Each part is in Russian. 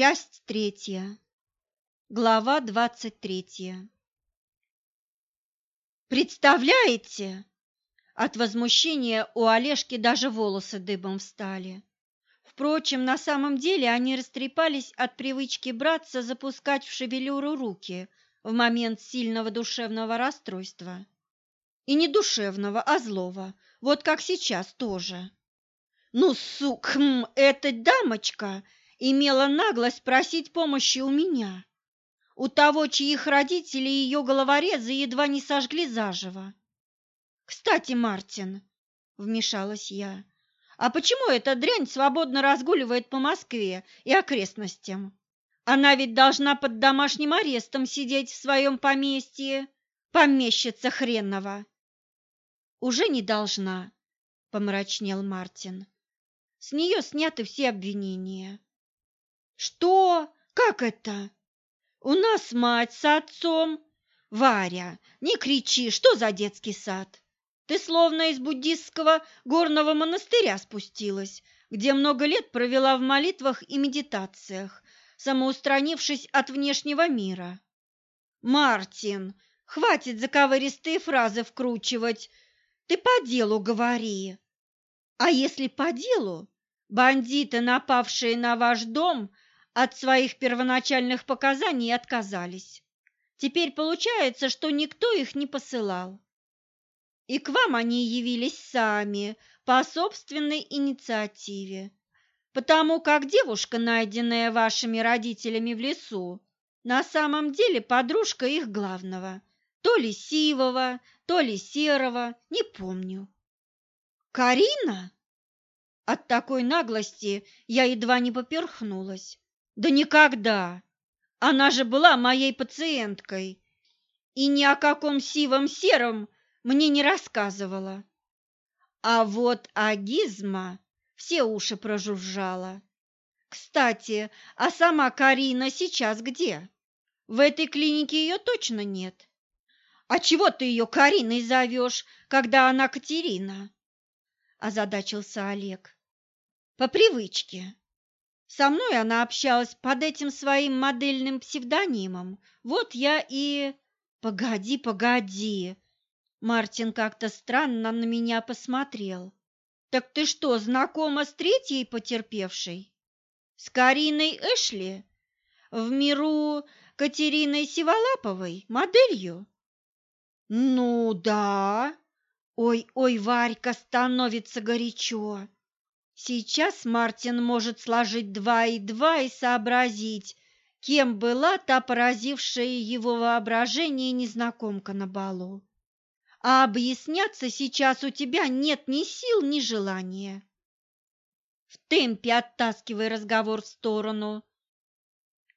Часть третья. Глава двадцать третья. Представляете? От возмущения у Олежки даже волосы дыбом встали. Впрочем, на самом деле они растрепались от привычки браться запускать в шевелюру руки в момент сильного душевного расстройства. И не душевного, а злого, вот как сейчас тоже. Ну, сук, хм, эта дамочка имела наглость просить помощи у меня, у того, чьих родители ее головорезы едва не сожгли заживо. «Кстати, Мартин», — вмешалась я, — «а почему эта дрянь свободно разгуливает по Москве и окрестностям? Она ведь должна под домашним арестом сидеть в своем поместье, помещица хренова». «Уже не должна», — помрачнел Мартин. «С нее сняты все обвинения». Что? Как это? У нас мать с отцом. Варя, не кричи, что за детский сад? Ты словно из буддистского горного монастыря спустилась, где много лет провела в молитвах и медитациях, самоустранившись от внешнего мира. Мартин, хватит заковыристые фразы вкручивать. Ты по делу говори. А если по делу, бандиты, напавшие на ваш дом, от своих первоначальных показаний отказались. Теперь получается, что никто их не посылал. И к вам они явились сами, по собственной инициативе, потому как девушка, найденная вашими родителями в лесу, на самом деле подружка их главного, то ли сивого, то ли серого, не помню. Карина? От такой наглости я едва не поперхнулась. Да никогда! Она же была моей пациенткой и ни о каком сивом сером мне не рассказывала. А вот Агизма все уши прожужжала. Кстати, а сама Карина сейчас где? В этой клинике ее точно нет. А чего ты ее Кариной зовешь, когда она Катерина? Озадачился Олег. По привычке. Со мной она общалась под этим своим модельным псевдонимом. Вот я и... Погоди, погоди. Мартин как-то странно на меня посмотрел. Так ты что, знакома с третьей потерпевшей? С Кариной Эшли? В миру Катериной Сиволаповой, моделью? Ну да. Ой-ой, Варька, становится горячо. Сейчас Мартин может сложить два и два и сообразить, кем была та поразившая его воображение незнакомка на балу. А объясняться сейчас у тебя нет ни сил, ни желания. В темпе оттаскивай разговор в сторону.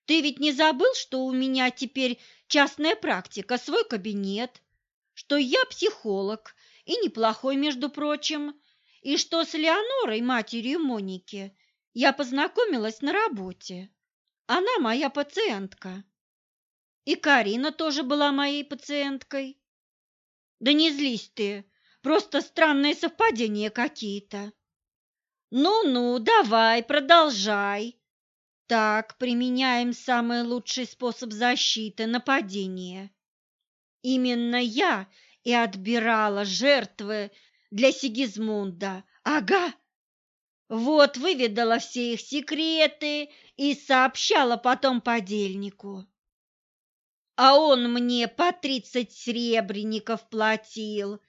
Ты ведь не забыл, что у меня теперь частная практика, свой кабинет, что я психолог и неплохой, между прочим, и что с Леонорой, матерью Моники, я познакомилась на работе. Она моя пациентка. И Карина тоже была моей пациенткой. Да не злись ты, просто странные совпадения какие-то. Ну-ну, давай, продолжай. Так, применяем самый лучший способ защиты – нападения. Именно я и отбирала жертвы для Сигизмунда. Ага. Вот выведала все их секреты и сообщала потом подельнику. А он мне по тридцать сребреников платил.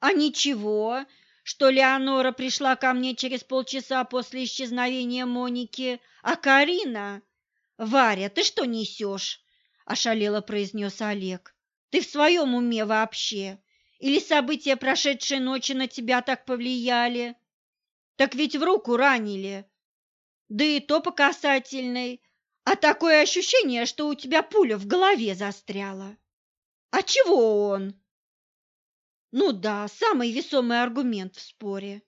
А ничего, что Леонора пришла ко мне через полчаса после исчезновения Моники, а Карина... «Варя, ты что несешь?» – ошалело произнес Олег. «Ты в своем уме вообще? Или события прошедшей ночи на тебя так повлияли? Так ведь в руку ранили. Да и то по касательной. А такое ощущение, что у тебя пуля в голове застряла. А чего он? Ну да, самый весомый аргумент в споре.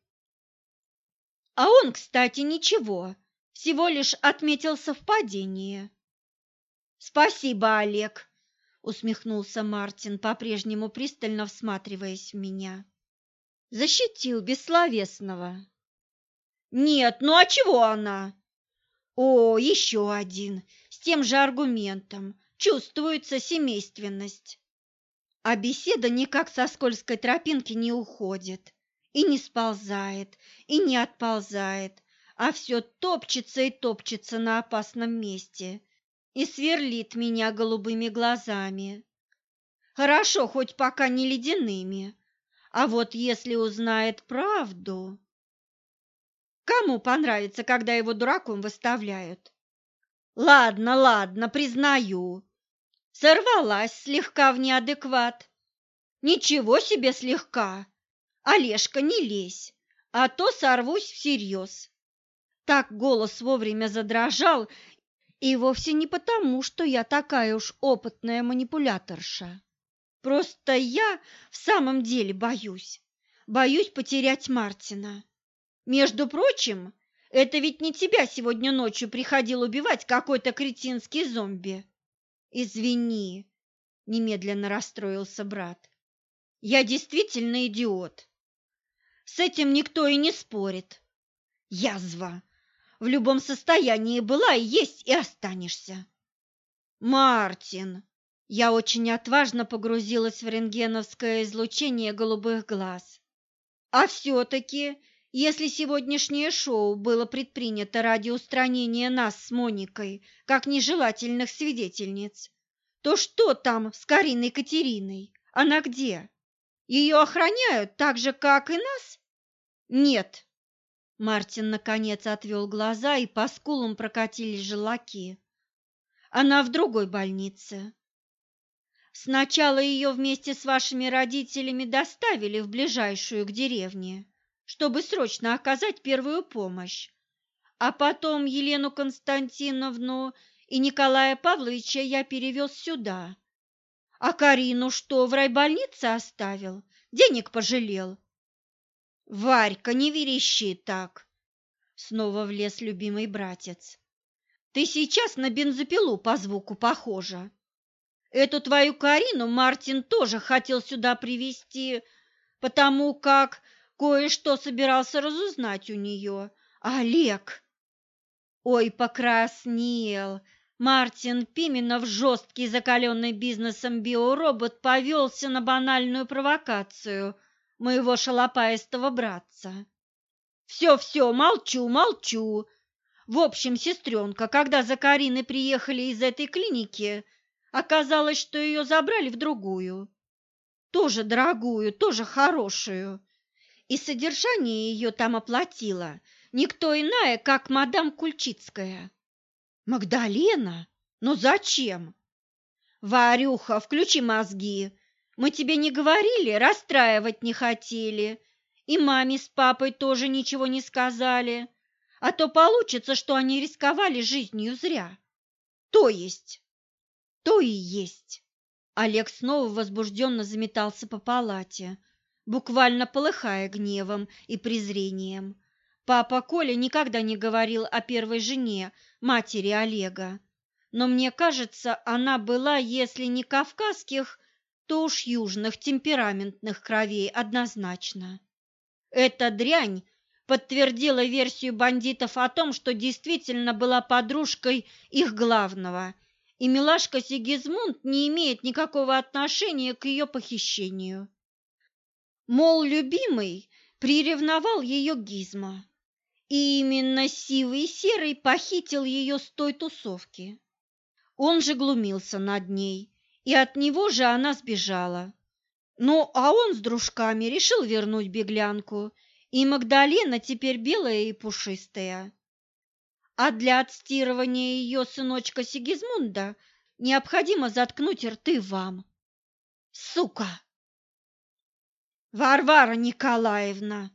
А он, кстати, ничего, всего лишь отметил совпадение. Спасибо, Олег, усмехнулся Мартин, по-прежнему пристально всматриваясь в меня. Защитил бессловесного. Нет, ну а чего она? О, еще один, с тем же аргументом. Чувствуется семейственность. А беседа никак со скользкой тропинки не уходит, и не сползает, и не отползает, а все топчется и топчется на опасном месте и сверлит меня голубыми глазами. Хорошо, хоть пока не ледяными, а вот если узнает правду... Кому понравится, когда его дураком выставляют? Ладно, ладно, признаю. Сорвалась слегка в неадекват. Ничего себе слегка. Олежка, не лезь, а то сорвусь всерьез. Так голос вовремя задрожал, и вовсе не потому, что я такая уж опытная манипуляторша. Просто я в самом деле боюсь. Боюсь потерять Мартина. Между прочим, это ведь не тебя сегодня ночью приходил убивать какой-то кретинский зомби. Извини, немедленно расстроился брат. Я действительно идиот. С этим никто и не спорит. Язва. В любом состоянии была и есть и останешься. Мартин. Я очень отважно погрузилась в рентгеновское излучение голубых глаз. А все-таки если сегодняшнее шоу было предпринято ради устранения нас с Моникой как нежелательных свидетельниц, то что там с Кариной Катериной? Она где? Ее охраняют так же, как и нас? Нет. Мартин наконец отвел глаза, и по скулам прокатились желаки. Она в другой больнице. Сначала ее вместе с вашими родителями доставили в ближайшую к деревне чтобы срочно оказать первую помощь. А потом Елену Константиновну и Николая Павловича я перевез сюда. А Карину что, в райбольнице оставил? Денег пожалел? Варька, не верещи так. Снова влез любимый братец. Ты сейчас на бензопилу по звуку похожа. Эту твою Карину Мартин тоже хотел сюда привести, потому как Кое-что собирался разузнать у нее. Олег! Ой, покраснел! Мартин Пименов, жесткий, закаленный бизнесом биоробот, повелся на банальную провокацию моего шалопаистого братца. «Все-все, молчу, молчу!» В общем, сестренка, когда за Кариной приехали из этой клиники, оказалось, что ее забрали в другую. Тоже дорогую, тоже хорошую и содержание ее там оплатила никто иная, как мадам Кульчицкая. Магдалена? Но зачем? Варюха, включи мозги. Мы тебе не говорили, расстраивать не хотели. И маме с папой тоже ничего не сказали. А то получится, что они рисковали жизнью зря. То есть, то и есть. Олег снова возбужденно заметался по палате, буквально полыхая гневом и презрением. Папа Коля никогда не говорил о первой жене, матери Олега. Но мне кажется, она была, если не кавказских, то уж южных темпераментных кровей однозначно. Эта дрянь подтвердила версию бандитов о том, что действительно была подружкой их главного, и милашка Сигизмунд не имеет никакого отношения к ее похищению. Мол, любимый приревновал ее Гизма, и именно Сивый Серый похитил ее с той тусовки. Он же глумился над ней, и от него же она сбежала. Ну, а он с дружками решил вернуть беглянку, и Магдалена теперь белая и пушистая. А для отстирывания ее сыночка Сигизмунда необходимо заткнуть рты вам. Сука! Варвара Николаевна,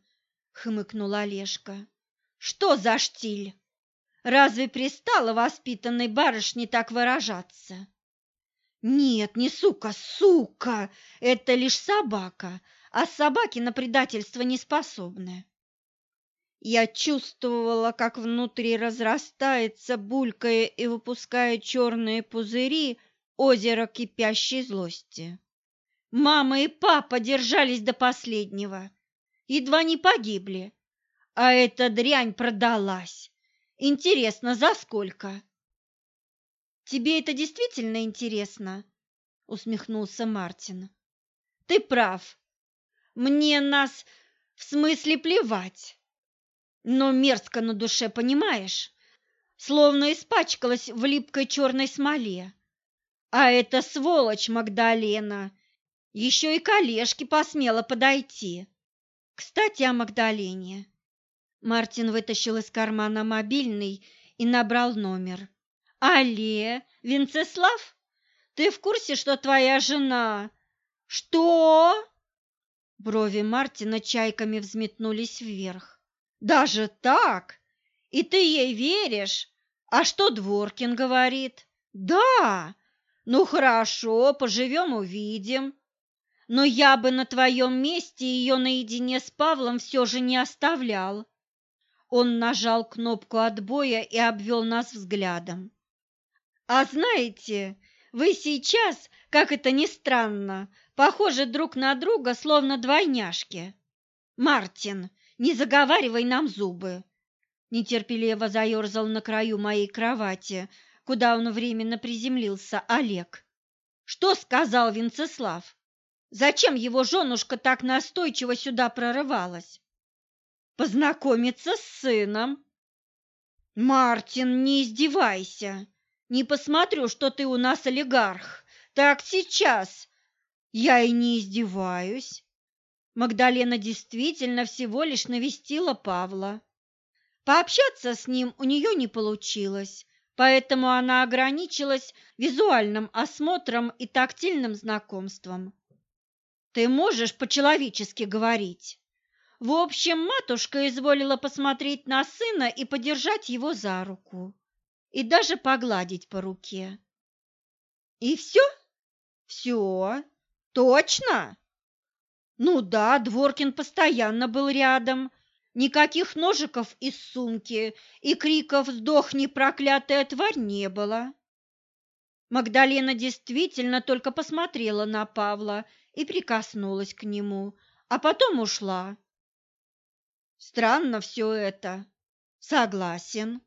хмыкнула Олежка. Что за штиль? Разве пристало воспитанной барышне так выражаться? Нет, не сука, сука, это лишь собака, а собаки на предательство не способны. Я чувствовала, как внутри разрастается, булькая и выпуская черные пузыри, озеро кипящей злости. Мама и папа держались до последнего, едва не погибли, а эта дрянь продалась. Интересно, за сколько? Тебе это действительно интересно? усмехнулся Мартин. Ты прав. Мне нас в смысле плевать. Но мерзко на душе, понимаешь? Словно испачкалась в липкой черной смоле. А эта сволочь Магдалена еще и к Олежке посмела подойти. Кстати, о Магдалене. Мартин вытащил из кармана мобильный и набрал номер. «Алле, Венцеслав, ты в курсе, что твоя жена...» «Что?» Брови Мартина чайками взметнулись вверх. «Даже так? И ты ей веришь? А что Дворкин говорит?» «Да! Ну хорошо, поживем, увидим. Но я бы на твоем месте ее наедине с Павлом все же не оставлял. Он нажал кнопку отбоя и обвел нас взглядом. «А знаете, вы сейчас, как это ни странно, похожи друг на друга, словно двойняшки. Мартин, не заговаривай нам зубы!» Нетерпеливо заерзал на краю моей кровати, куда он временно приземлился Олег. «Что сказал Венцеслав? Зачем его женушка так настойчиво сюда прорывалась?» познакомиться с сыном. Мартин, не издевайся. Не посмотрю, что ты у нас олигарх. Так сейчас. Я и не издеваюсь. Магдалена действительно всего лишь навестила Павла. Пообщаться с ним у нее не получилось, поэтому она ограничилась визуальным осмотром и тактильным знакомством. Ты можешь по-человечески говорить? В общем, матушка изволила посмотреть на сына и подержать его за руку, и даже погладить по руке. И все? Все? Точно? Ну да, Дворкин постоянно был рядом. Никаких ножиков из сумки и криков «Сдохни, проклятая тварь!» не было. Магдалена действительно только посмотрела на Павла и прикоснулась к нему, а потом ушла. Странно все это. Согласен.